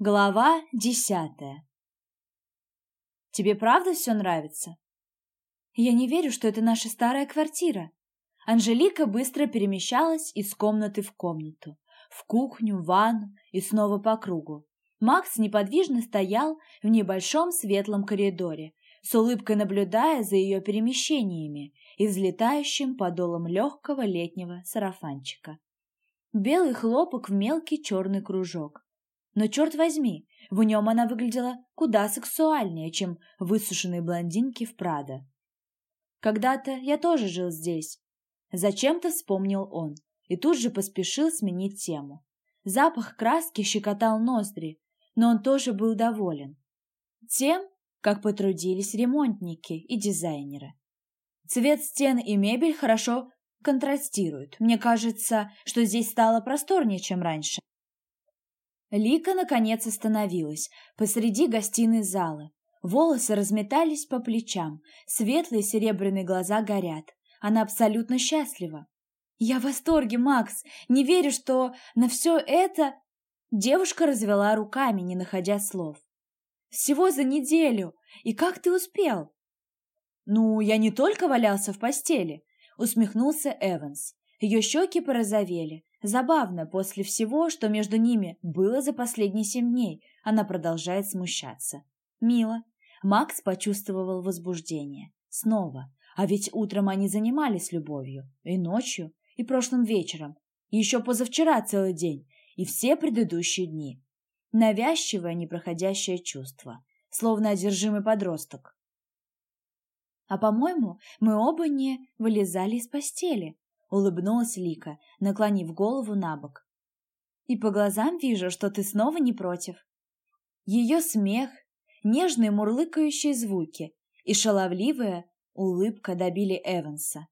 Глава десятая. Тебе правда все нравится? Я не верю, что это наша старая квартира. Анжелика быстро перемещалась из комнаты в комнату, в кухню, в ванну и снова по кругу. Макс неподвижно стоял в небольшом светлом коридоре, с улыбкой наблюдая за ее перемещениями и взлетающим подолом легкого летнего сарафанчика. Белый хлопок в мелкий черный кружок, но, черт возьми, в нем она выглядела куда сексуальнее, чем высушенные блондинки в Прадо. «Когда-то я тоже жил здесь», — зачем-то вспомнил он и тут же поспешил сменить тему. Запах краски щекотал ноздри, но он тоже был доволен. Тем, как потрудились ремонтники и дизайнеры. Цвет стен и мебель хорошо контрастируют. Мне кажется, что здесь стало просторнее, чем раньше. Лика, наконец, остановилась посреди гостиной зала. Волосы разметались по плечам, светлые серебряные глаза горят. Она абсолютно счастлива. «Я в восторге, Макс! Не верю, что на все это...» Девушка развела руками, не находя слов. «Всего за неделю! И как ты успел?» «Ну, я не только валялся в постели», — усмехнулся Эванс. Ее щеки порозовели, Забавно, после всего, что между ними было за последние семь дней, она продолжает смущаться. Мило. Макс почувствовал возбуждение. Снова. А ведь утром они занимались любовью. И ночью, и прошлым вечером. И еще позавчера целый день. И все предыдущие дни. Навязчивое, непроходящее чувство. Словно одержимый подросток. А, по-моему, мы оба не вылезали из постели, улыбнулась Лика, наклонив голову на бок. И по глазам вижу, что ты снова не против. Ее смех, нежные мурлыкающие звуки и шаловливая улыбка добили Эванса.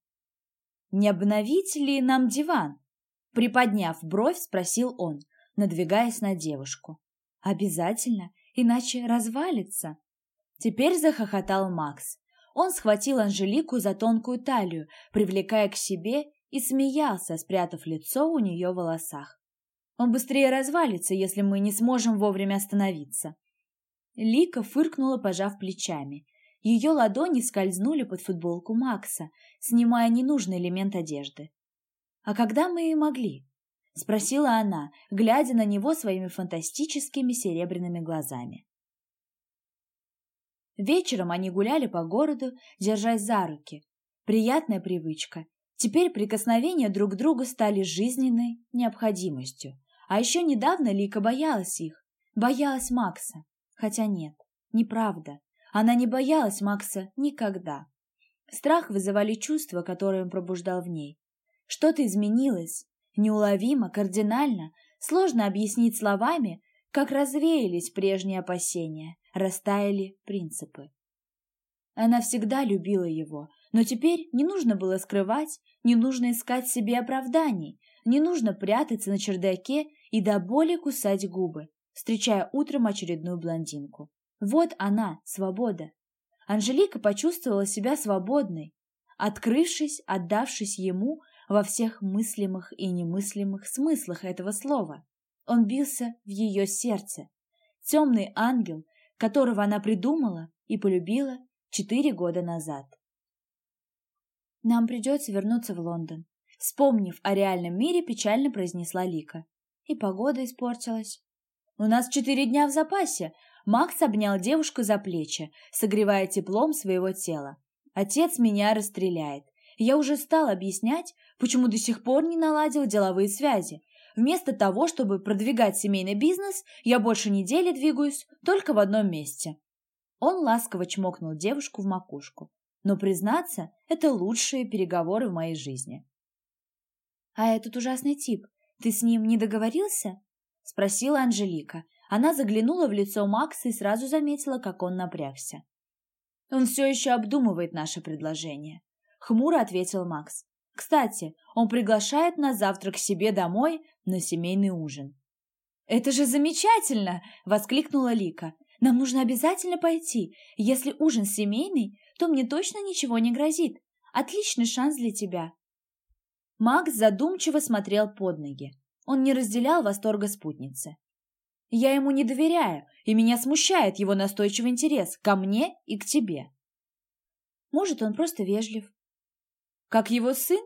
«Не обновить ли нам диван?» Приподняв бровь, спросил он, надвигаясь на девушку. «Обязательно, иначе развалится». Теперь захохотал Макс. Он схватил Анжелику за тонкую талию, привлекая к себе и смеялся, спрятав лицо у нее в волосах. Он быстрее развалится, если мы не сможем вовремя остановиться. Лика фыркнула, пожав плечами. Ее ладони скользнули под футболку Макса, снимая ненужный элемент одежды. «А когда мы и могли?» — спросила она, глядя на него своими фантастическими серебряными глазами. Вечером они гуляли по городу, держась за руки. Приятная привычка, Теперь прикосновения друг к другу стали жизненной необходимостью. А еще недавно Лика боялась их, боялась Макса. Хотя нет, неправда. Она не боялась Макса никогда. Страх вызывали чувства, которые он пробуждал в ней. Что-то изменилось, неуловимо, кардинально, сложно объяснить словами, как развеялись прежние опасения, растаяли принципы. Она всегда любила его, но теперь не нужно было скрывать, не нужно искать себе оправданий, не нужно прятаться на чердаке и до боли кусать губы, встречая утром очередную блондинку. Вот она, свобода. Анжелика почувствовала себя свободной, открывшись, отдавшись ему во всех мыслимых и немыслимых смыслах этого слова. Он бился в ее сердце. Темный ангел, которого она придумала и полюбила четыре года назад. «Нам придется вернуться в Лондон», — вспомнив о реальном мире, печально произнесла Лика. И погода испортилась. «У нас четыре дня в запасе», — Макс обнял девушку за плечи, согревая теплом своего тела. «Отец меня расстреляет. Я уже стал объяснять, почему до сих пор не наладил деловые связи. Вместо того, чтобы продвигать семейный бизнес, я больше недели двигаюсь только в одном месте. Он ласково чмокнул девушку в макушку. Но, признаться, это лучшие переговоры в моей жизни. «А этот ужасный тип, ты с ним не договорился?» — спросила Анжелика. Она заглянула в лицо Макса и сразу заметила, как он напрягся. «Он все еще обдумывает наше предложение», — хмуро ответил Макс. «Кстати, он приглашает нас завтра к себе домой на семейный ужин». «Это же замечательно!» — воскликнула Лика. Нам нужно обязательно пойти. Если ужин семейный, то мне точно ничего не грозит. Отличный шанс для тебя». Макс задумчиво смотрел под ноги. Он не разделял восторга спутницы. Я ему не доверяю, и меня смущает его настойчивый интерес ко мне и к тебе. Может, он просто вежлив. Как его сын?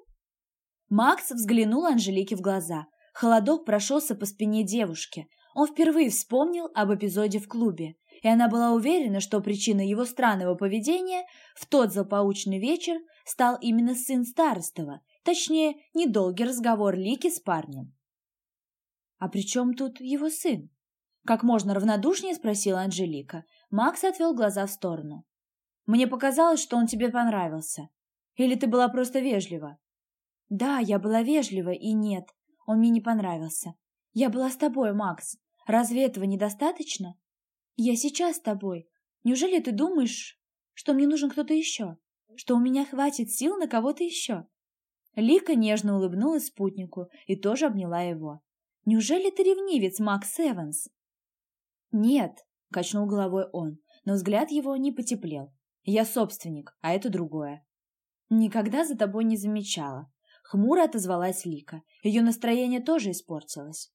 Макс взглянул Анжелике в глаза. Холодок прошелся по спине девушки. Он впервые вспомнил об эпизоде в клубе, и она была уверена, что причиной его странного поведения в тот злополучный вечер стал именно сын Старостова, точнее, недолгий разговор Лики с парнем. «А при чем тут его сын?» Как можно равнодушнее спросила Анжелика. Макс отвел глаза в сторону. «Мне показалось, что он тебе понравился. Или ты была просто вежлива?» «Да, я была вежлива, и нет, он мне не понравился. Я была с тобой, Макс. Разве этого недостаточно? Я сейчас с тобой. Неужели ты думаешь, что мне нужен кто-то еще? Что у меня хватит сил на кого-то еще?» Лика нежно улыбнулась спутнику и тоже обняла его. «Неужели ты ревнивец, Макс Эванс?» «Нет», — качнул головой он, но взгляд его не потеплел. «Я собственник, а это другое». «Никогда за тобой не замечала». Хмуро отозвалась Лика. Ее настроение тоже испортилось.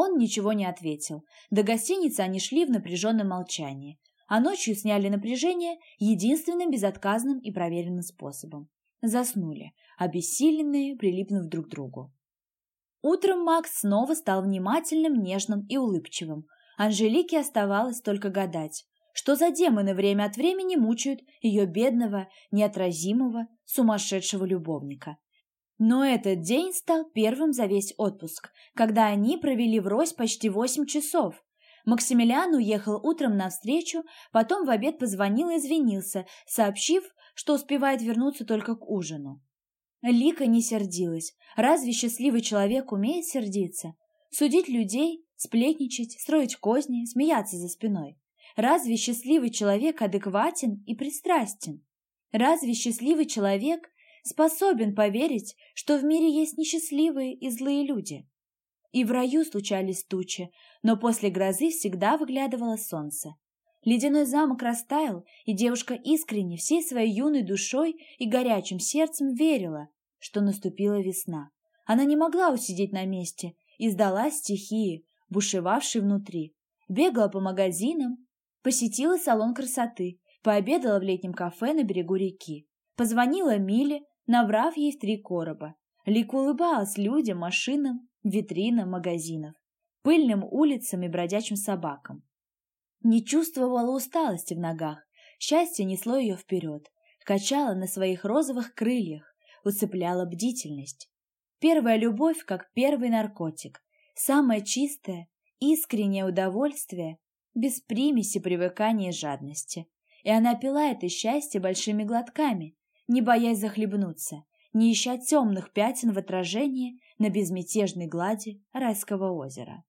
Он ничего не ответил. До гостиницы они шли в напряженном молчании, а ночью сняли напряжение единственным безотказным и проверенным способом. Заснули, обессиленные, прилипнув друг к другу. Утром Макс снова стал внимательным, нежным и улыбчивым. Анжелике оставалось только гадать, что за демоны время от времени мучают ее бедного, неотразимого, сумасшедшего любовника. Но этот день стал первым за весь отпуск, когда они провели врозь почти восемь часов. Максимилиан уехал утром навстречу, потом в обед позвонил и извинился, сообщив, что успевает вернуться только к ужину. Лика не сердилась. Разве счастливый человек умеет сердиться? Судить людей, сплетничать, строить козни, смеяться за спиной. Разве счастливый человек адекватен и пристрастен? Разве счастливый человек способен поверить, что в мире есть несчастливые и злые люди? И в раю случались тучи, но после грозы всегда выглядывало солнце. Ледяной замок растаял, и девушка искренне, всей своей юной душой и горячим сердцем верила, что наступила весна. Она не могла усидеть на месте и сдалась стихии, бушевавшей внутри. Бегала по магазинам, посетила салон красоты, пообедала в летнем кафе на берегу реки. Позвонила Миле, набрав ей три короба. Лик улыбалась людям, машинам, витринам магазинов, пыльным улицам и бродячим собакам. Не чувствовала усталости в ногах, счастье несло ее вперед, качало на своих розовых крыльях, усыпляла бдительность. Первая любовь как первый наркотик, самое чистое, искреннее удовольствие, без примеси привыкания и жадности. И она пила это счастье большими глотками, не боясь захлебнуться, не ища темных пятен в отражении на безмятежной глади райского озера.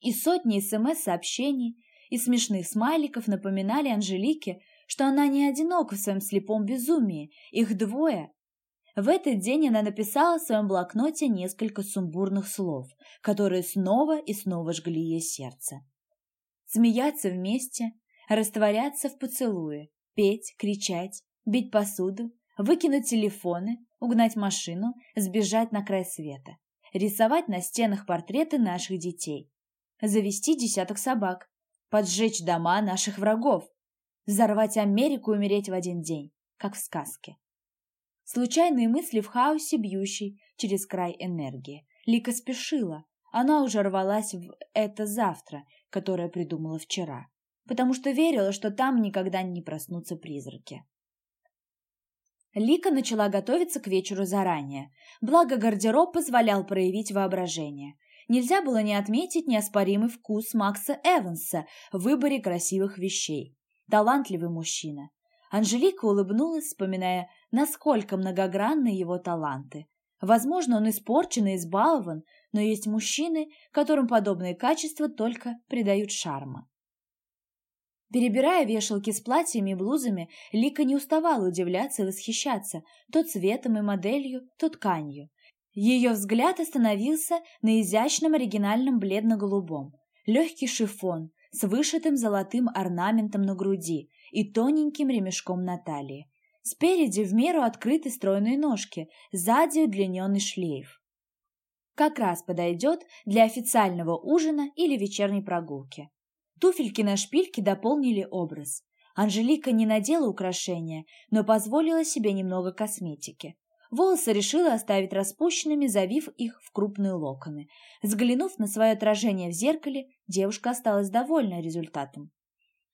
И сотни СМС-сообщений и смешных смайликов напоминали Анжелике, что она не одинока в своем слепом безумии, их двое. В этот день она написала в своем блокноте несколько сумбурных слов, которые снова и снова жгли ей сердце. Смеяться вместе, растворяться в поцелуе, петь, кричать, бить посуду, выкинуть телефоны, угнать машину, сбежать на край света, рисовать на стенах портреты наших детей, завести десяток собак, поджечь дома наших врагов, взорвать Америку и умереть в один день, как в сказке. Случайные мысли в хаосе, бьющей через край энергии. Лика спешила. Она уже рвалась в это завтра, которое придумала вчера, потому что верила, что там никогда не проснутся призраки. Лика начала готовиться к вечеру заранее, благо гардероб позволял проявить воображение нельзя было не отметить неоспоримый вкус Макса Эванса в выборе красивых вещей. Талантливый мужчина. Анжелика улыбнулась, вспоминая, насколько многогранны его таланты. Возможно, он испорчен и избалован, но есть мужчины, которым подобные качества только придают шарма. Перебирая вешалки с платьями и блузами, Лика не уставала удивляться и восхищаться то цветом и моделью, то тканью. Ее взгляд остановился на изящном оригинальном бледно-голубом. Легкий шифон с вышитым золотым орнаментом на груди и тоненьким ремешком на талии. Спереди в меру открыты стройные ножки, сзади удлиненный шлейф. Как раз подойдет для официального ужина или вечерней прогулки. Туфельки на шпильке дополнили образ. Анжелика не надела украшения, но позволила себе немного косметики. Волосы решила оставить распущенными, завив их в крупные локоны. Взглянув на свое отражение в зеркале, девушка осталась довольна результатом.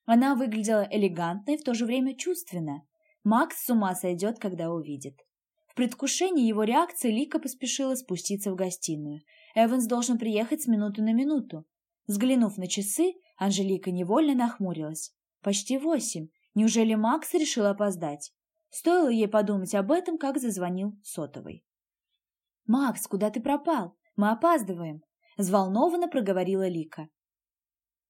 Она выглядела элегантно и в то же время чувственно. Макс с ума сойдет, когда увидит. В предвкушении его реакции Лика поспешила спуститься в гостиную. Эванс должен приехать с минуты на минуту. Взглянув на часы, Анжелика невольно нахмурилась. Почти восемь. Неужели Макс решил опоздать? Стоило ей подумать об этом, как зазвонил сотовый. «Макс, куда ты пропал? Мы опаздываем!» — взволнованно проговорила Лика.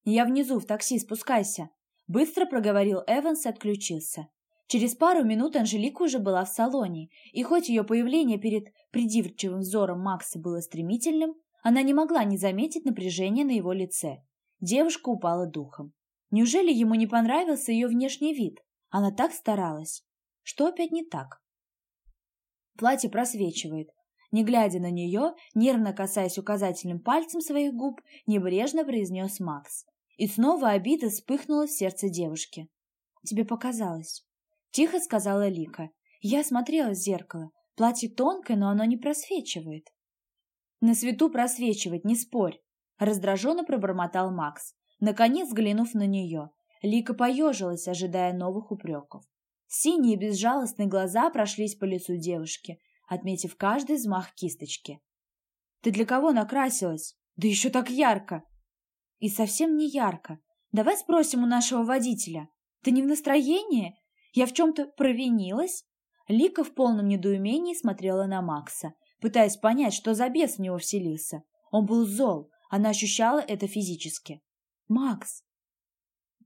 «Я внизу, в такси, спускайся!» Быстро проговорил Эванс и отключился. Через пару минут Анжелика уже была в салоне, и хоть ее появление перед придирчивым взором Макса было стремительным, она не могла не заметить напряжения на его лице. Девушка упала духом. Неужели ему не понравился ее внешний вид? Она так старалась. Что опять не так? Платье просвечивает. Не глядя на нее, нервно касаясь указательным пальцем своих губ, небрежно произнес Макс. И снова обида вспыхнула в сердце девушки. «Тебе показалось», — тихо сказала Лика. «Я смотрела в зеркало. Платье тонкое, но оно не просвечивает». «На свету просвечивать, не спорь», — раздраженно пробормотал Макс. Наконец, взглянув на нее, Лика поежилась, ожидая новых упреков. Синие безжалостные глаза прошлись по лицу девушки, отметив каждый взмах кисточки. «Ты для кого накрасилась? Да еще так ярко!» «И совсем не ярко. Давай спросим у нашего водителя. Ты не в настроении? Я в чем-то провинилась?» Лика в полном недоумении смотрела на Макса, пытаясь понять, что за бес в него вселился. Он был зол, она ощущала это физически. «Макс!»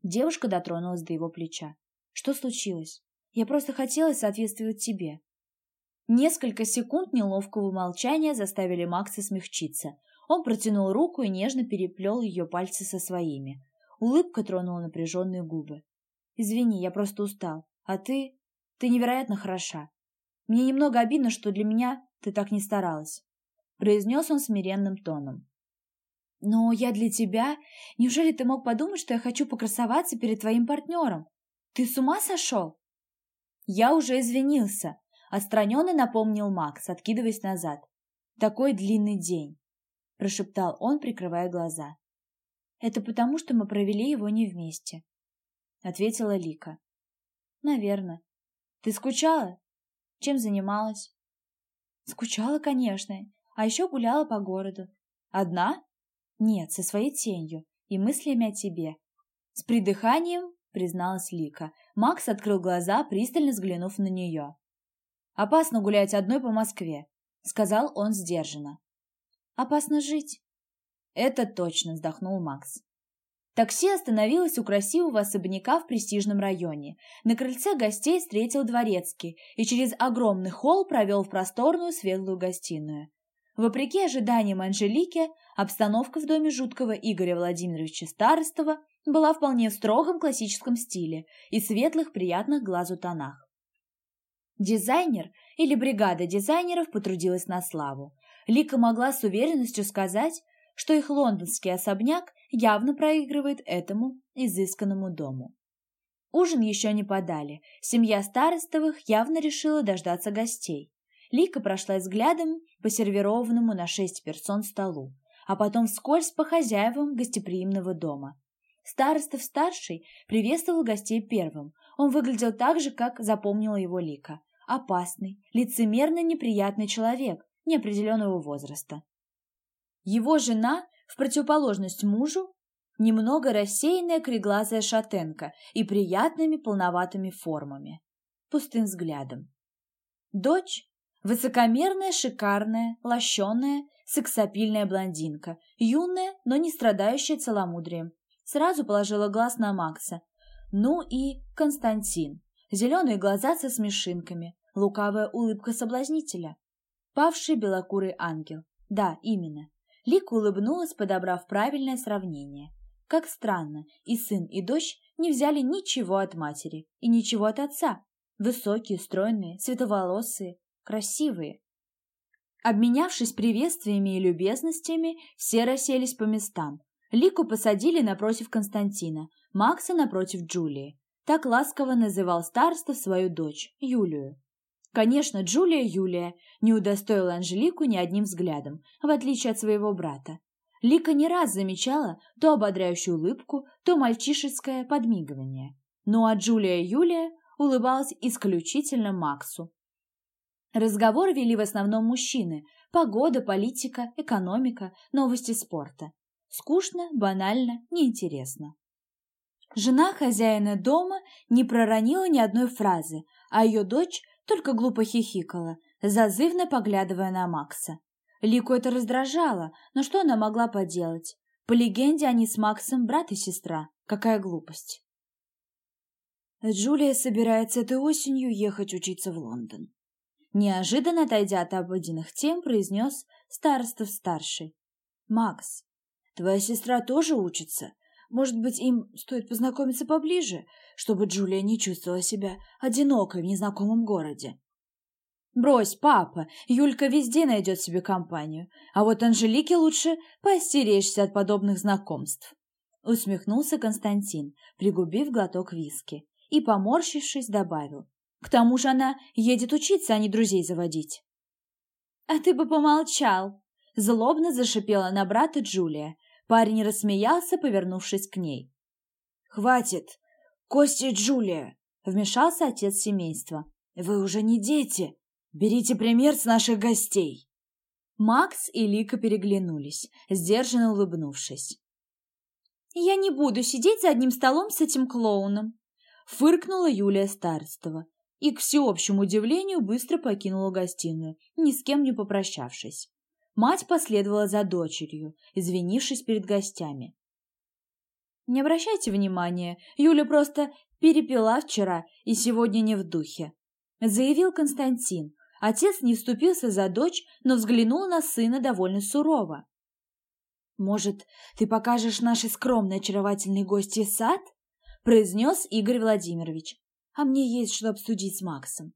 Девушка дотронулась до его плеча. «Что случилось? Я просто хотела соответствовать тебе». Несколько секунд неловкого молчания заставили Макса смягчиться. Он протянул руку и нежно переплел ее пальцы со своими. Улыбка тронула напряженные губы. «Извини, я просто устал. А ты... ты невероятно хороша. Мне немного обидно, что для меня ты так не старалась», — произнес он смиренным тоном. Но я для тебя... Неужели ты мог подумать, что я хочу покрасоваться перед твоим партнером? Ты с ума сошел? Я уже извинился. Отстраненно напомнил Макс, откидываясь назад. Такой длинный день, прошептал он, прикрывая глаза. Это потому, что мы провели его не вместе, ответила Лика. Наверное. Ты скучала? Чем занималась? Скучала, конечно, а еще гуляла по городу. Одна? Нет, со своей тенью и мыслями о тебе. С придыханием призналась Лика. Макс открыл глаза, пристально взглянув на нее. «Опасно гулять одной по Москве», — сказал он сдержанно. «Опасно жить». «Это точно», — вздохнул Макс. Такси остановилось у красивого особняка в престижном районе. На крыльце гостей встретил дворецкий и через огромный холл провел в просторную светлую гостиную. Вопреки ожиданиям Анжелики, обстановка в доме жуткого Игоря Владимировича Старостова была вполне в строгом классическом стиле и светлых приятных глазу тонах. Дизайнер или бригада дизайнеров потрудилась на славу. Лика могла с уверенностью сказать, что их лондонский особняк явно проигрывает этому изысканному дому. Ужин еще не подали. Семья Старостовых явно решила дождаться гостей. Лика прошла взглядом по сервированному на шесть персон столу, а потом вскользь по хозяевам гостеприимного дома. Старостов-старший приветствовал гостей первым. Он выглядел так же, как запомнила его Лика. Опасный, лицемерно неприятный человек неопределенного возраста. Его жена, в противоположность мужу, немного рассеянная креглазая шатенка и приятными полноватыми формами, пустым взглядом. Дочь Высокомерная, шикарная, лощеная, сексапильная блондинка, юная, но не страдающая целомудрием. Сразу положила глаз на Макса. Ну и Константин. Зеленые глаза со смешинками, лукавая улыбка соблазнителя. Павший белокурый ангел. Да, именно. Лика улыбнулась, подобрав правильное сравнение. Как странно, и сын, и дочь не взяли ничего от матери и ничего от отца. Высокие, стройные, световолосые, красивые. Обменявшись приветствиями и любезностями, все расселись по местам. Лику посадили напротив Константина, Макса напротив Джулии. Так ласково называл староста свою дочь, Юлию. Конечно, Джулия Юлия не удостоила Анжелику ни одним взглядом, в отличие от своего брата. Лика не раз замечала то ободряющую улыбку, то мальчишеское подмигивание. Ну а Джулия Юлия улыбалась исключительно Максу. Разговор вели в основном мужчины. Погода, политика, экономика, новости спорта. Скучно, банально, неинтересно. Жена хозяина дома не проронила ни одной фразы, а ее дочь только глупо хихикала, зазывно поглядывая на Макса. Лику это раздражало, но что она могла поделать? По легенде, они с Максом брат и сестра. Какая глупость. Джулия собирается этой осенью ехать учиться в Лондон. Неожиданно, отойдя от обыденных тем, произнес старостов-старший. «Макс, твоя сестра тоже учится? Может быть, им стоит познакомиться поближе, чтобы Джулия не чувствовала себя одинокой в незнакомом городе?» «Брось, папа, Юлька везде найдет себе компанию, а вот Анжелике лучше поостеречься от подобных знакомств», усмехнулся Константин, пригубив глоток виски, и, поморщившись, добавил. «К тому же она едет учиться, а не друзей заводить». «А ты бы помолчал!» Злобно зашипела на брата Джулия. Парень рассмеялся, повернувшись к ней. «Хватит! Костя и Джулия!» Вмешался отец семейства. «Вы уже не дети! Берите пример с наших гостей!» Макс и Лика переглянулись, сдержанно улыбнувшись. «Я не буду сидеть за одним столом с этим клоуном!» Фыркнула Юлия Старостова и, к всеобщему удивлению, быстро покинула гостиную, ни с кем не попрощавшись. Мать последовала за дочерью, извинившись перед гостями. «Не обращайте внимания, Юля просто перепила вчера и сегодня не в духе», заявил Константин. Отец не вступился за дочь, но взглянул на сына довольно сурово. «Может, ты покажешь нашей скромной очаровательной гости сад?» произнес Игорь Владимирович. «А мне есть что обсудить с Максом».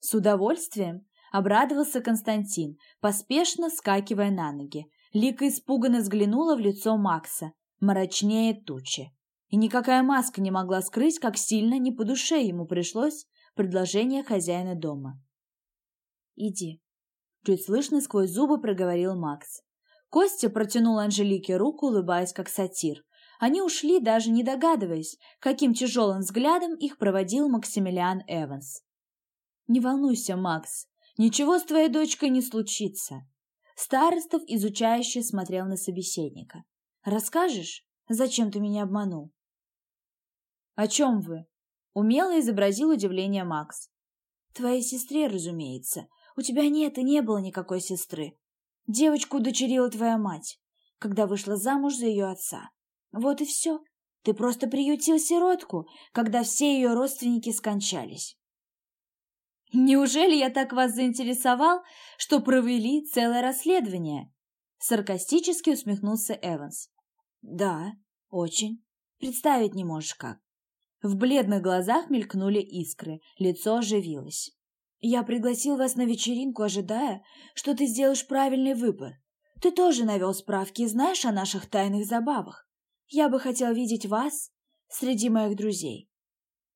С удовольствием обрадовался Константин, поспешно скакивая на ноги. Лика испуганно взглянула в лицо Макса, мрачнее тучи. И никакая маска не могла скрыть, как сильно не по душе ему пришлось предложение хозяина дома. «Иди», — чуть слышно сквозь зубы проговорил Макс. Костя протянул Анжелике руку, улыбаясь как сатир. Они ушли, даже не догадываясь, каким тяжелым взглядом их проводил Максимилиан Эванс. «Не волнуйся, Макс, Ничего с твоей дочкой не случится. Старостов изучающе смотрел на собеседника. Расскажешь, зачем ты меня обманул? О чем вы? Умело изобразил удивление Макс. Твоей сестре, разумеется. У тебя нет и не было никакой сестры. Девочку удочерила твоя мать, когда вышла замуж за ее отца. Вот и все. Ты просто приютил сиротку, когда все ее родственники скончались. «Неужели я так вас заинтересовал, что провели целое расследование?» Саркастически усмехнулся Эванс. «Да, очень. Представить не можешь как». В бледных глазах мелькнули искры, лицо оживилось. «Я пригласил вас на вечеринку, ожидая, что ты сделаешь правильный выбор. Ты тоже навел справки и знаешь о наших тайных забавах. Я бы хотел видеть вас среди моих друзей.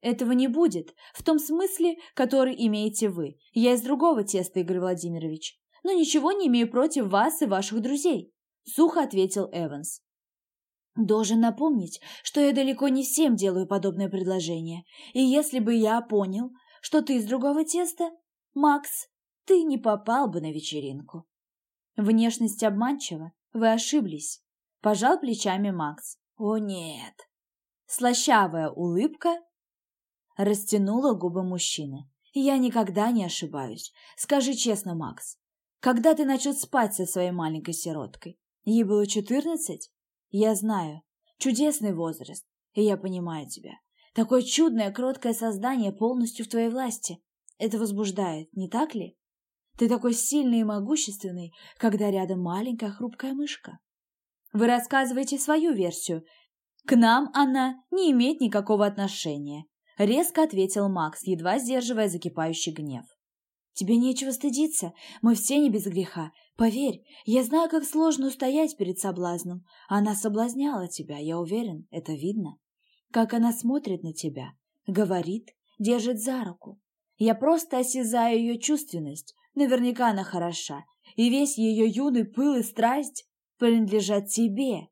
Этого не будет, в том смысле, который имеете вы. Я из другого теста, Игорь Владимирович. Но ничего не имею против вас и ваших друзей, сухо ответил Эванс. Должен напомнить, что я далеко не всем делаю подобное предложение. И если бы я понял, что ты из другого теста, Макс, ты не попал бы на вечеринку. Внешность обманчива, вы ошиблись. Пожал плечами Макс. О нет. Слащавая улыбка Растянула губы мужчины. «Я никогда не ошибаюсь. Скажи честно, Макс, когда ты начал спать со своей маленькой сироткой? Ей было четырнадцать? Я знаю. Чудесный возраст. И я понимаю тебя. Такое чудное, кроткое создание полностью в твоей власти. Это возбуждает, не так ли? Ты такой сильный и могущественный, когда рядом маленькая хрупкая мышка. Вы рассказываете свою версию. К нам она не имеет никакого отношения. Резко ответил Макс, едва сдерживая закипающий гнев. Тебе нечего стыдиться, мы все не без греха. Поверь, я знаю, как сложно устоять перед соблазном. Она соблазняла тебя, я уверен, это видно. Как она смотрит на тебя, говорит, держит за руку. Я просто осязаю ее чувственность, наверняка она хороша, и весь ее юный пыл и страсть принадлежат тебе.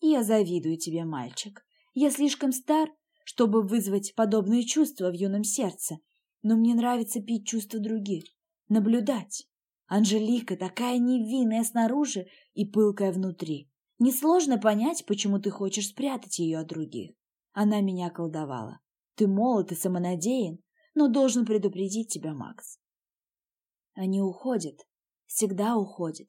Я завидую тебе, мальчик. Я слишком стар, чтобы вызвать подобные чувства в юном сердце, но мне нравится пить чувства других, наблюдать. Анжелика такая невинная снаружи и пылкая внутри. Несложно понять, почему ты хочешь спрятать ее от других. Она меня колдовала. Ты молод и самонадеян, но должен предупредить тебя, Макс. Они уходят, всегда уходят.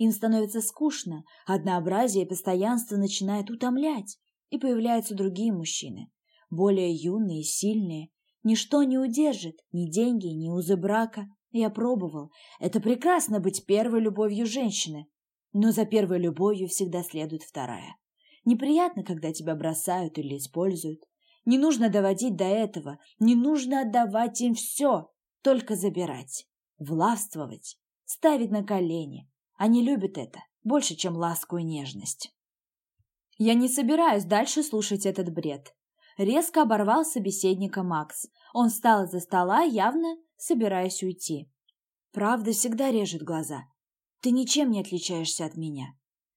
Им становится скучно, однообразие и постоянство начинает утомлять, и появляются другие мужчины, более юные и сильные. Ничто не удержит, ни деньги, ни узы брака. Я пробовал. Это прекрасно быть первой любовью женщины. Но за первой любовью всегда следует вторая. Неприятно, когда тебя бросают или используют. Не нужно доводить до этого, не нужно отдавать им все, только забирать, властвовать, ставить на колени, они любят это больше, чем ласку и нежность. Я не собираюсь дальше слушать этот бред. Резко оборвал собеседника Макс. Он встал из-за стола, явно собираясь уйти. Правда всегда режет глаза. Ты ничем не отличаешься от меня.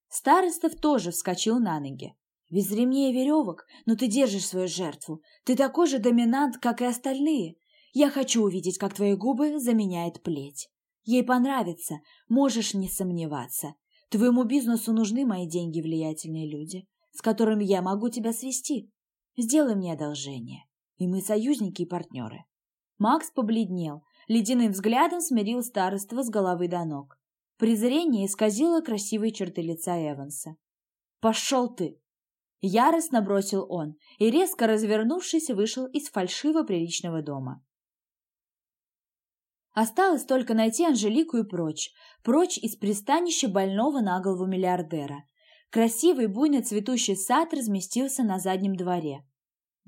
Старостов тоже вскочил на ноги. Без ремней и веревок, но ты держишь свою жертву. Ты такой же доминант, как и остальные. Я хочу увидеть, как твои губы заменяет плеть. Ей понравится, можешь не сомневаться. Твоему бизнесу нужны мои деньги, влиятельные люди, с которыми я могу тебя свести. Сделай мне одолжение, и мы союзники и партнеры. Макс побледнел, ледяным взглядом смирил староство с головы до ног. Презрение исказило красивые черты лица Эванса. «Пошел ты!» Яростно бросил он и, резко развернувшись, вышел из фальшиво приличного дома. Осталось только найти Анжелику и прочь, прочь из пристанища больного на голову миллиардера. Красивый буйно цветущий сад разместился на заднем дворе.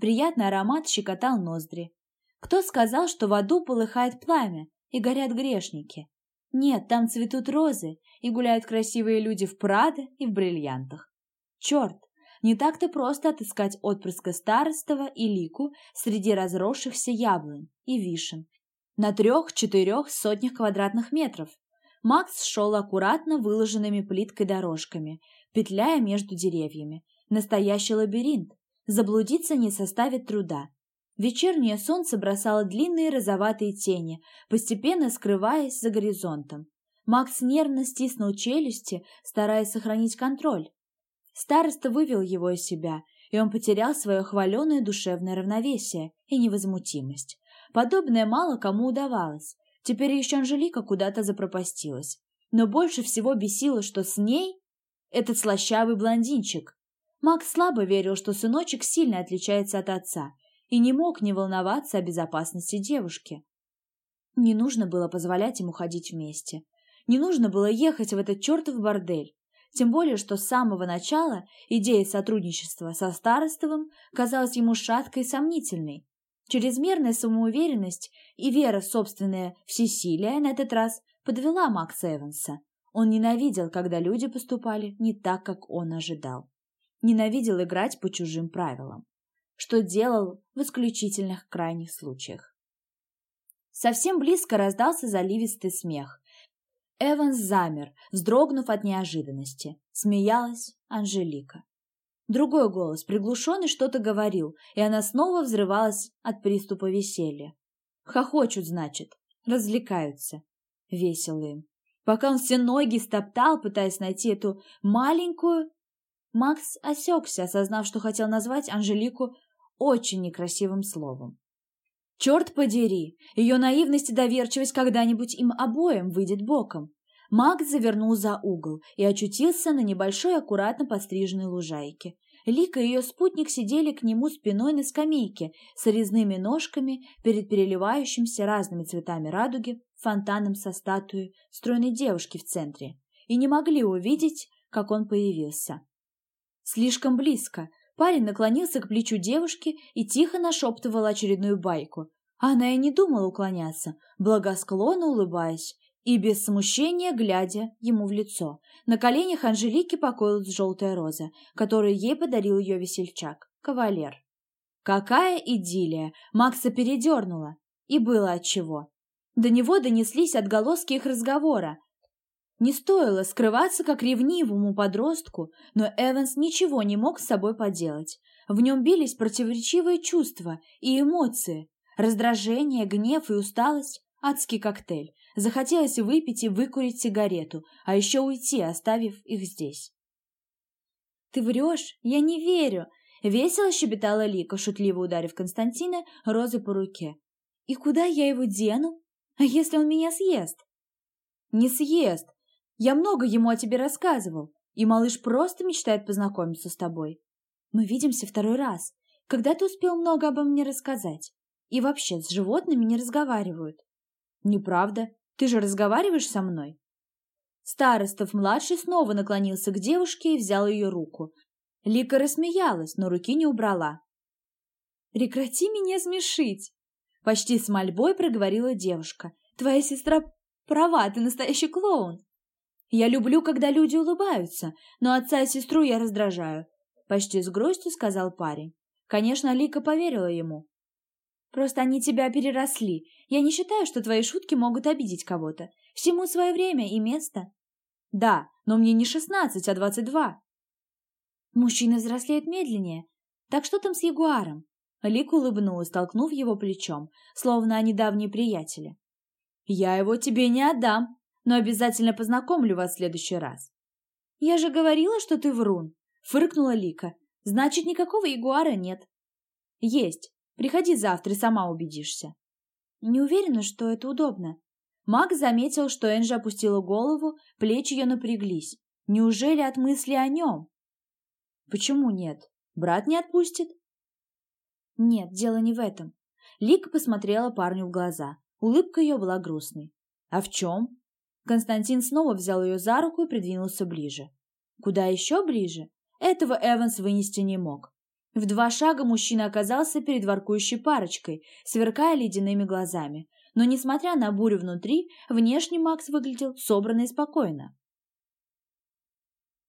Приятный аромат щекотал ноздри. Кто сказал, что в аду полыхает пламя и горят грешники? Нет, там цветут розы и гуляют красивые люди в Прадо и в бриллиантах. Черт, не так-то просто отыскать отпрыска старостого и лику среди разросшихся яблонь и вишен на трех-четырех сотнях квадратных метров. Макс шел аккуратно выложенными плиткой дорожками, петляя между деревьями. Настоящий лабиринт. Заблудиться не составит труда. Вечернее солнце бросало длинные розоватые тени, постепенно скрываясь за горизонтом. Макс нервно стиснул челюсти, стараясь сохранить контроль. Староста вывел его из себя, и он потерял свое хваленое душевное равновесие и невозмутимость. Подобное мало кому удавалось. Теперь еще Анжелика куда-то запропастилась. Но больше всего бесило, что с ней этот слащавый блондинчик. Макс слабо верил, что сыночек сильно отличается от отца, и не мог не волноваться о безопасности девушки. Не нужно было позволять ему ходить вместе. Не нужно было ехать в этот чертов бордель. Тем более, что с самого начала идея сотрудничества со Старостовым казалась ему шаткой и сомнительной. Чрезмерная самоуверенность и вера в собственное всесилие на этот раз подвела Макса Эванса. Он ненавидел, когда люди поступали не так, как он ожидал. Ненавидел играть по чужим правилам, что делал в исключительных крайних случаях. Совсем близко раздался заливистый смех. Эванс замер, вздрогнув от неожиданности. Смеялась Анжелика. Другой голос, приглушенный, что-то говорил, и она снова взрывалась от приступа веселья. Хохочут, значит, развлекаются. Весело им. Пока он все ноги стоптал, пытаясь найти эту маленькую... Макс осекся, осознав, что хотел назвать Анжелику очень некрасивым словом. Черт подери, ее наивность и доверчивость когда-нибудь им обоим выйдет боком. Макс завернул за угол и очутился на небольшой аккуратно подстриженной лужайке. Лика и ее спутник сидели к нему спиной на скамейке с резными ножками перед переливающимся разными цветами радуги фонтаном со статуей стройной девушки в центре и не могли увидеть, как он появился. Слишком близко. Парень наклонился к плечу девушки и тихо нашептывал очередную байку. Она и не думала уклоняться, благосклонно улыбаясь и без смущения глядя ему в лицо. На коленях Анжелики покоилась желтая роза, которую ей подарил ее весельчак, кавалер. Какая идиллия! Макса передернула. И было отчего. До него донеслись отголоски их разговора. Не стоило скрываться как ревнивому подростку, но Эванс ничего не мог с собой поделать. В нем бились противоречивые чувства и эмоции. Раздражение, гнев и усталость – адский коктейль. Захотелось выпить и выкурить сигарету, а еще уйти, оставив их здесь. «Ты врешь? Я не верю!» Весело щебетала Лика, шутливо ударив Константина розы по руке. «И куда я его дену? А если он меня съест?» «Не съест. Я много ему о тебе рассказывал, и малыш просто мечтает познакомиться с тобой. Мы видимся второй раз. Когда ты успел много обо мне рассказать? И вообще, с животными не разговаривают». «Неправда. Ты же разговариваешь со мной?» Старостов-младший снова наклонился к девушке и взял ее руку, Лика рассмеялась, но руки не убрала. «Прекрати меня смешить!» Почти с мольбой проговорила девушка. «Твоя сестра права, ты настоящий клоун!» «Я люблю, когда люди улыбаются, но отца и сестру я раздражаю», почти с грустью сказал парень. Конечно, Лика поверила ему. «Просто они тебя переросли. Я не считаю, что твои шутки могут обидеть кого-то. Всему свое время и место». «Да, но мне не шестнадцать, а двадцать два», Мужчины взрослеют медленнее. Так что там с Ягуаром? Лик улыбнулась, толкнув его плечом, словно они давние приятели. «Я его тебе не отдам, но обязательно познакомлю вас в следующий раз». «Я же говорила, что ты врун», — фыркнула Лика. «Значит, никакого Ягуара нет». «Есть. Приходи завтра и сама убедишься». «Не уверена, что это удобно». Маг заметил, что Энджи опустила голову, плечи ее напряглись. Неужели от мысли о нем? Почему нет? Брат не отпустит? Нет, дело не в этом. Лика посмотрела парню в глаза. Улыбка ее была грустной. А в чем? Константин снова взял ее за руку и придвинулся ближе. Куда еще ближе? Этого Эванс вынести не мог. В два шага мужчина оказался перед воркующей парочкой, сверкая ледяными глазами. Но, несмотря на бурю внутри, внешне Макс выглядел собранно и спокойно.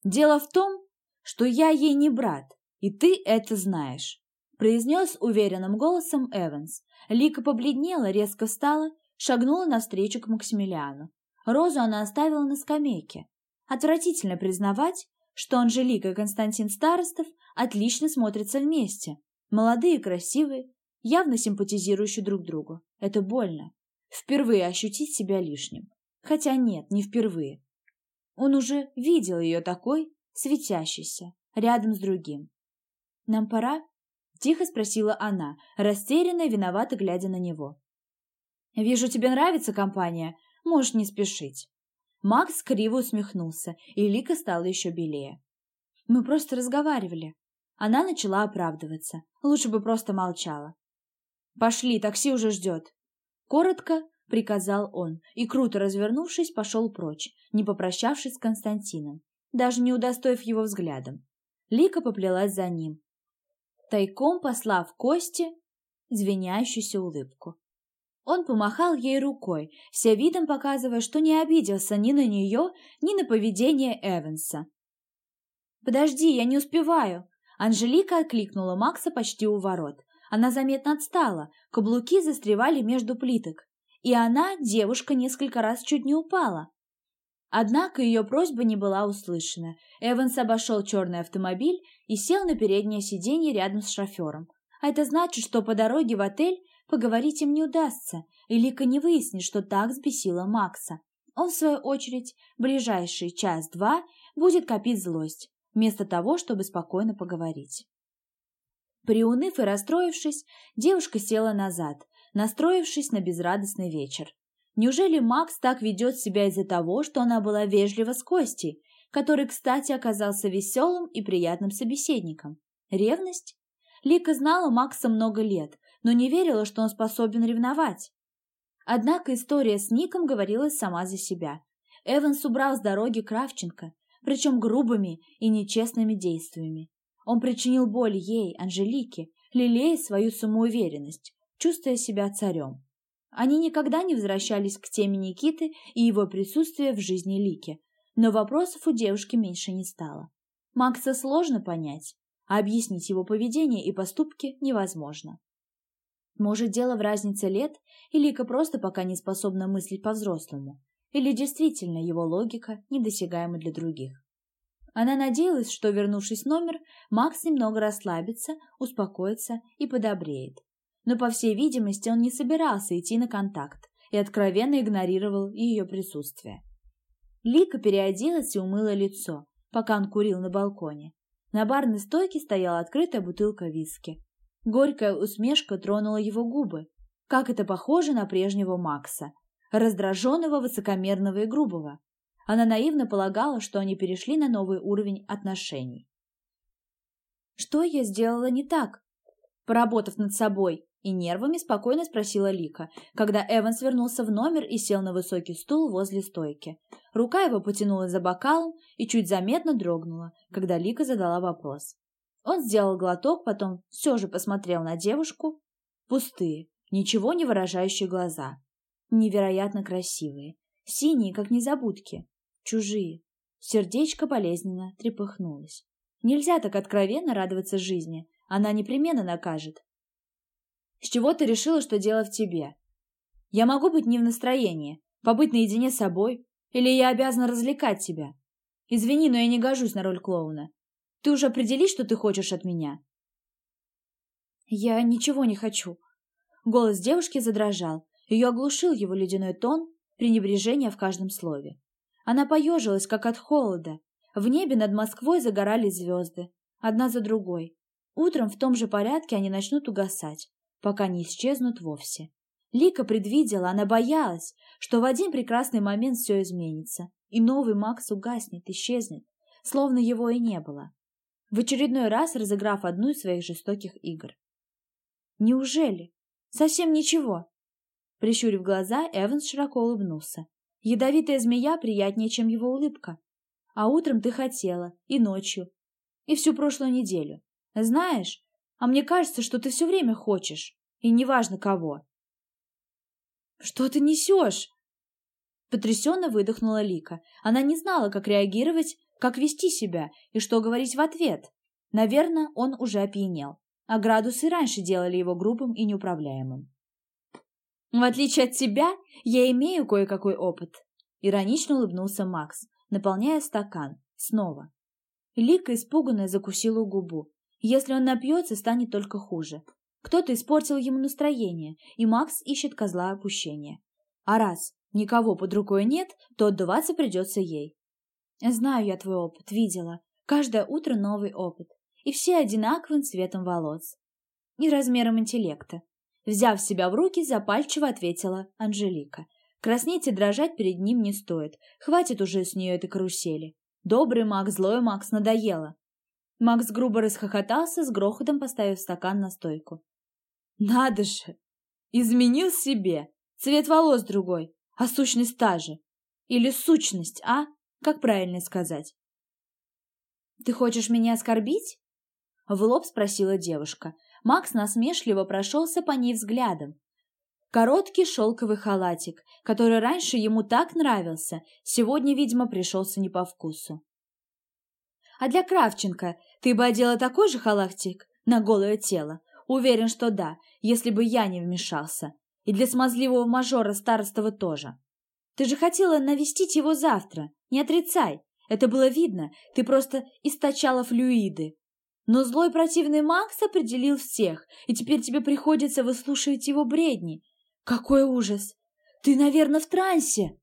Дело в том, что я ей не брат, и ты это знаешь», — произнес уверенным голосом Эванс. Лика побледнела, резко встала, шагнула навстречу к Максимилиану. Розу она оставила на скамейке. Отвратительно признавать, что Анжелика и Константин Старостов отлично смотрятся вместе. Молодые и красивые, явно симпатизирующие друг другу. Это больно. Впервые ощутить себя лишним. Хотя нет, не впервые. Он уже видел ее такой, светящийся, рядом с другим. «Нам пора?» — тихо спросила она, растерянно и виновато глядя на него. «Вижу, тебе нравится компания. Можешь не спешить». Макс криво усмехнулся, и Лика стала еще белее. «Мы просто разговаривали». Она начала оправдываться. Лучше бы просто молчала. «Пошли, такси уже ждет». Коротко приказал он и, круто развернувшись, пошел прочь, не попрощавшись с Константином даже не удостоив его взглядом. Лика поплелась за ним, тайком послав Косте звенящуюся улыбку. Он помахал ей рукой, все видом показывая, что не обиделся ни на нее, ни на поведение Эванса. «Подожди, я не успеваю!» Анжелика окликнула Макса почти у ворот. Она заметно отстала, каблуки застревали между плиток. И она, девушка, несколько раз чуть не упала. Однако ее просьба не была услышана. Эванс обошел черный автомобиль и сел на переднее сиденье рядом с шофером. А это значит, что по дороге в отель поговорить им не удастся, и Лика не выяснит, что так взбесила Макса. Он, в свою очередь, ближайший час-два будет копить злость, вместо того, чтобы спокойно поговорить. Приуныв и расстроившись, девушка села назад, настроившись на безрадостный вечер. Неужели Макс так ведет себя из-за того, что она была вежлива с Костей, который, кстати, оказался веселым и приятным собеседником? Ревность? Лика знала Макса много лет, но не верила, что он способен ревновать. Однако история с Ником говорила сама за себя. Эванс убрал с дороги Кравченко, причем грубыми и нечестными действиями. Он причинил боль ей, Анжелике, лелея свою самоуверенность. чувствуя себя царем. Они никогда не возвращались к теме Никиты и его присутствия в жизни Лики, но вопросов у девушки меньше не стало. Макса сложно понять, а объяснить его поведение и поступки невозможно. Может, дело в разнице лет, и Лика просто пока не способна мыслить по-взрослому, или действительно его логика недосягаема для других. Она надеялась, что, вернувшись в номер, Макс немного расслабится, успокоится и подобреет. Но, по всей видимости, он не собирался идти на контакт и откровенно игнорировал ее присутствие. Лика переоделась и умыла лицо, пока он курил на балконе. На барной стойке стояла открытая бутылка виски. Горькая усмешка тронула его губы. Как это похоже на прежнего Макса, раздраженного, высокомерного и грубого. Она наивно полагала, что они перешли на новый уровень отношений. «Что я сделала не так?» Поработав над собой и нервами, спокойно спросила Лика, когда Эванс вернулся в номер и сел на высокий стул возле стойки. Рука его потянулась за бокалом и чуть заметно дрогнула, когда Лика задала вопрос. Он сделал глоток, потом все же посмотрел на девушку. Пустые, ничего не выражающие глаза. Невероятно красивые, синие, как незабудки, чужие. Сердечко болезненно трепыхнулось. Нельзя так откровенно радоваться жизни, она непременно накажет. С чего ты решила, что дело в тебе? Я могу быть не в настроении, побыть наедине с собой, или я обязана развлекать тебя? Извини, но я не гожусь на роль клоуна. Ты уже определи, что ты хочешь от меня?» «Я ничего не хочу». Голос девушки задрожал. Ее оглушил его ледяной тон, пренебрежение в каждом слове. Она поежилась, как от холода. В небе над Москвой загорались звезды, одна за другой. Утром в том же порядке они начнут угасать, пока не исчезнут вовсе. Лика предвидела, она боялась, что в один прекрасный момент все изменится, и новый Макс угаснет, исчезнет, словно его и не было в очередной раз разыграв одну из своих жестоких игр. «Неужели? Совсем ничего?» Прищурив глаза, Эванс широко улыбнулся. «Ядовитая змея приятнее, чем его улыбка. А утром ты хотела, и ночью, и всю прошлую неделю. Знаешь, а мне кажется, что ты все время хочешь, и неважно кого». «Что ты несешь?» Потрясенно выдохнула Лика. Она не знала, как реагировать как вести себя и что говорить в ответ? Наверное, он уже опьянел, а градусы раньше делали его грубым и неуправляемым. «В отличие от тебя, я имею кое-какой опыт», — иронично улыбнулся Макс, наполняя стакан. Снова. Лика испуганная закусила губу. Если он напьется, станет только хуже. Кто-то испортил ему настроение, и Макс ищет козла опущения. А раз никого под рукой нет, то отдуваться придется ей. Знаю я твой опыт, видела. Каждое утро новый опыт. И все одинаковым цветом волос. И размером интеллекта. Взяв себя в руки, запальчиво ответила Анжелика. Краснеть и дрожать перед ним не стоит. Хватит уже с нее этой карусели. Добрый Макс, злой Макс, надоело. Макс грубо расхохотался, с грохотом поставив стакан на стойку. «Надо же! Изменил себе! Цвет волос другой, а сущность та же. Или сущность, а?» Как правильно сказать? «Ты хочешь меня оскорбить?» В лоб спросила девушка. Макс насмешливо прошелся по ней взглядом. Короткий шелковый халатик, который раньше ему так нравился, сегодня, видимо, пришелся не по вкусу. «А для Кравченко ты бы одела такой же халатик на голое тело? Уверен, что да, если бы я не вмешался. И для смазливого мажора старостого тоже. Ты же хотела навестить его завтра. Не отрицай. Это было видно. Ты просто источала флюиды. Но злой противный Макс определил всех, и теперь тебе приходится выслушивать его бредни. Какой ужас! Ты, наверное, в трансе.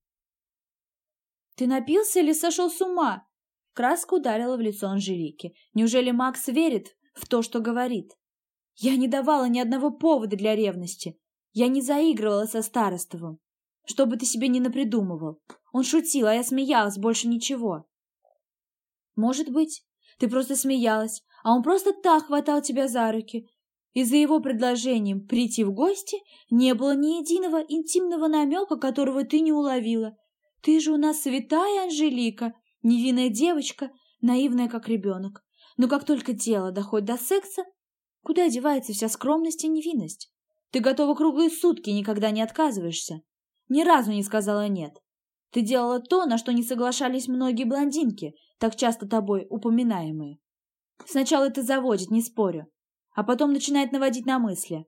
Ты напился или сошел с ума? Краска ударила в лицо Анжелики. Неужели Макс верит в то, что говорит? Я не давала ни одного повода для ревности. Я не заигрывала со Старостовым. Что бы ты себе ни напридумывал. Он шутил, а я смеялась, больше ничего. Может быть, ты просто смеялась, а он просто так хватал тебя за руки. И за его предложением прийти в гости не было ни единого интимного намека, которого ты не уловила. Ты же у нас святая Анжелика, невинная девочка, наивная, как ребенок. Но как только дело доходит до секса, куда девается вся скромность и невинность? Ты готова круглые сутки никогда не отказываешься. Ни разу не сказала «нет». Ты делала то, на что не соглашались многие блондинки, так часто тобой упоминаемые. Сначала это заводит, не спорю, а потом начинает наводить на мысли.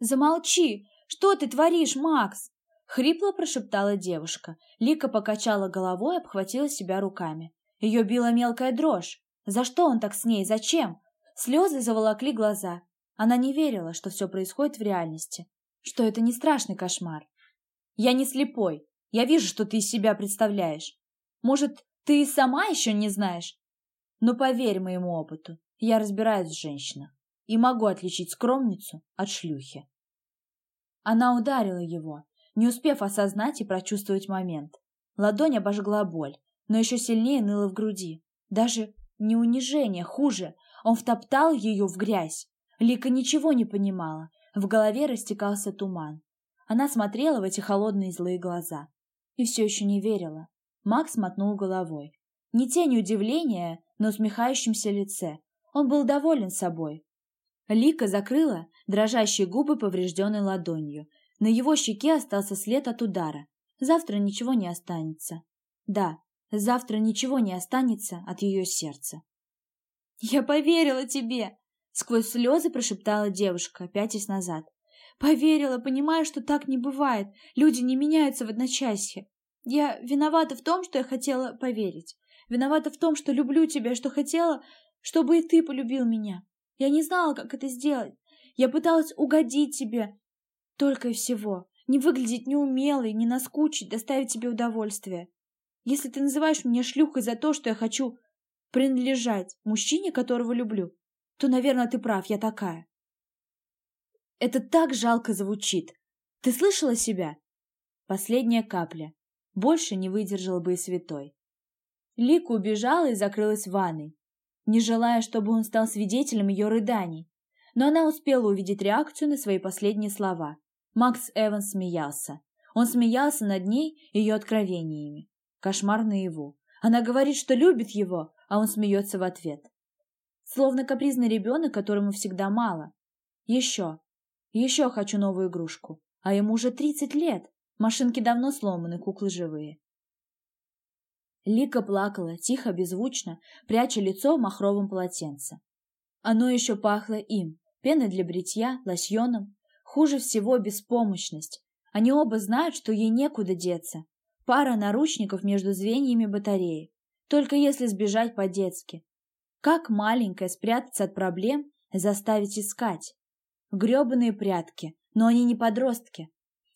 «Замолчи! Что ты творишь, Макс?» Хрипло прошептала девушка. Лика покачала головой и обхватила себя руками. Ее била мелкая дрожь. За что он так с ней? Зачем? Слезы заволокли глаза. Она не верила, что все происходит в реальности, что это не страшный кошмар. «Я не слепой. Я вижу, что ты из себя представляешь. Может, ты и сама еще не знаешь? Но поверь моему опыту, я разбираюсь в женщинах и могу отличить скромницу от шлюхи». Она ударила его, не успев осознать и прочувствовать момент. Ладонь обожгла боль, но еще сильнее ныла в груди. Даже не унижение, хуже, он втоптал ее в грязь. Лика ничего не понимала, в голове растекался туман. Она смотрела в эти холодные злые глаза и все еще не верила. Макс мотнул головой. Не тень удивления на усмехающемся лице. Он был доволен собой. Лика закрыла дрожащие губы поврежденной ладонью. На его щеке остался след от удара. Завтра ничего не останется. Да, завтра ничего не останется от ее сердца. «Я поверила тебе!» Сквозь слезы прошептала девушка, пятясь назад. Поверила, понимая, что так не бывает. Люди не меняются в одночасье. Я виновата в том, что я хотела поверить. Виновата в том, что люблю тебя, что хотела, чтобы и ты полюбил меня. Я не знала, как это сделать. Я пыталась угодить тебе. Только и всего. Не выглядеть неумелой, не наскучить, доставить тебе удовольствие. Если ты называешь меня шлюхой за то, что я хочу принадлежать мужчине, которого люблю, то, наверное, ты прав, я такая. Это так жалко звучит. Ты слышала себя? Последняя капля. Больше не выдержал бы и святой. Лика убежала и закрылась в ванной, не желая, чтобы он стал свидетелем ее рыданий. Но она успела увидеть реакцию на свои последние слова. Макс Эванс смеялся. Он смеялся над ней и ее откровениями. Кошмар наяву. Она говорит, что любит его, а он смеется в ответ. Словно капризный ребенок, которому всегда мало. Еще, еще хочу новую игрушку. А ему уже тридцать лет. Машинки давно сломаны, куклы живые. Лика плакала, тихо, беззвучно, пряча лицо в махровом полотенце. Оно еще пахло им, пеной для бритья, лосьоном. Хуже всего беспомощность. Они оба знают, что ей некуда деться. Пара наручников между звеньями батареи. Только если сбежать по-детски. Как маленькая спрятаться от проблем, заставить искать грёбаные прятки, но они не подростки.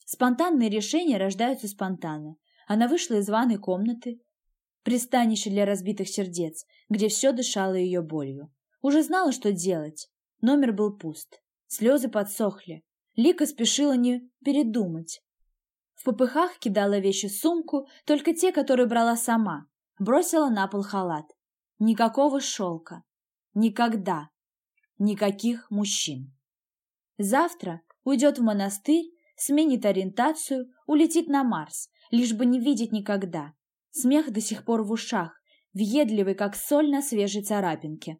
Спонтанные решения рождаются спонтанно. Она вышла из ванной комнаты, пристанище для разбитых сердец, где все дышало ее болью. Уже знала, что делать. Номер был пуст. Слезы подсохли. Лика спешила не передумать. В попыхах кидала вещи в сумку, только те, которые брала сама. Бросила на пол халат. Никакого шелка. Никогда. Никаких мужчин. Завтра уйдет в монастырь, сменит ориентацию, улетит на Марс, лишь бы не видеть никогда. Смех до сих пор в ушах, въедливый, как соль на свежей царапинке.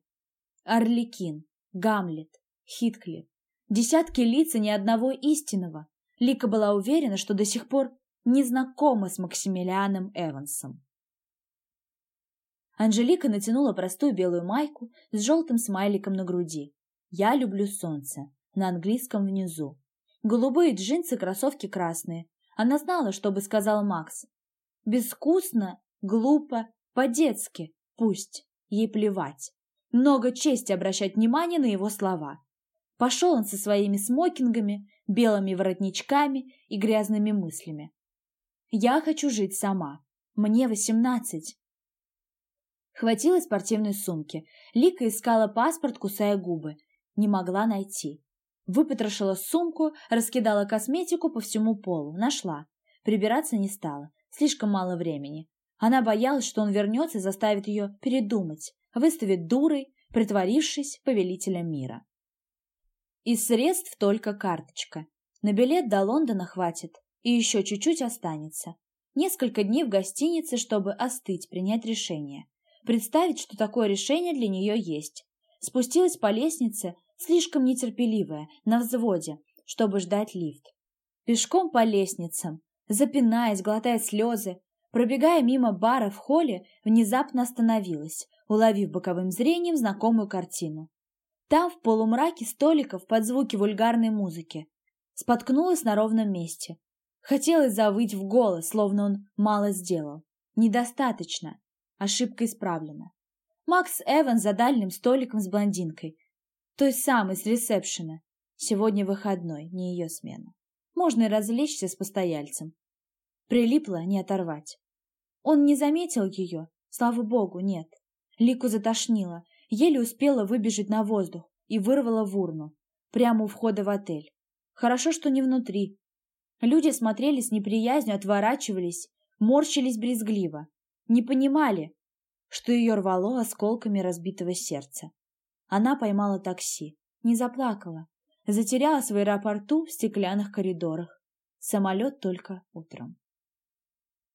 Орликин, Гамлет, Хитклифф. Десятки лиц и ни одного истинного. Лика была уверена, что до сих пор не знакома с Максимилианом Эвансом. Анжелика натянула простую белую майку с желтым смайликом на груди. «Я люблю солнце на английском внизу. Голубые джинсы, кроссовки красные. Она знала, что бы сказал Макс. Безвкусно, глупо, по-детски. Пусть. Ей плевать. Много чести обращать внимание на его слова. Пошел он со своими смокингами, белыми воротничками и грязными мыслями. «Я хочу жить сама. Мне восемнадцать». Хватило спортивной сумки. Лика искала паспорт, кусая губы. Не могла найти. Выпотрошила сумку, раскидала косметику по всему полу, нашла. Прибираться не стала, слишком мало времени. Она боялась, что он вернется и заставит ее передумать, выставит дурой, притворившись повелителем мира. Из средств только карточка. На билет до Лондона хватит, и еще чуть-чуть останется. Несколько дней в гостинице, чтобы остыть, принять решение. Представить, что такое решение для нее есть. Спустилась по лестнице, слишком нетерпеливая, на взводе, чтобы ждать лифт. Пешком по лестницам, запинаясь, глотая слезы, пробегая мимо бара в холле, внезапно остановилась, уловив боковым зрением знакомую картину. Там, в полумраке столиков, под звуки вульгарной музыки, споткнулась на ровном месте. Хотелось завыть в голос, словно он мало сделал. Недостаточно. Ошибка исправлена. Макс Эван за дальним столиком с блондинкой. Той самой с ресепшена. Сегодня выходной, не ее смена. Можно и развлечься с постояльцем. Прилипло не оторвать. Он не заметил ее, слава богу, нет. Лику затошнило, еле успела выбежать на воздух и вырвала в урну, прямо у входа в отель. Хорошо, что не внутри. Люди смотрели с неприязнью, отворачивались, морщились брезгливо. Не понимали, что ее рвало осколками разбитого сердца. Она поймала такси, не заплакала, затерялась в аэропорту в стеклянных коридорах. Самолет только утром.